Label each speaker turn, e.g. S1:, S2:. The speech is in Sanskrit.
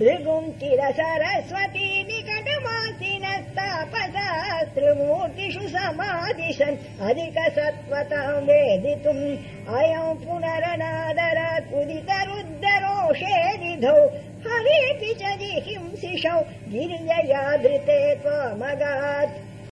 S1: भृगुम् किल सरस्वती निकटमातिनस्तापदातृमूर्तिषु समादिशन् अधिकसत्त्वताम् वेदितुम् अयम् पुनरनादरात् उदितरुद्धरोषे हरेऽपि हवेऽपि च जिहिंसिषौ गिर्यया धृते त्वमगात्।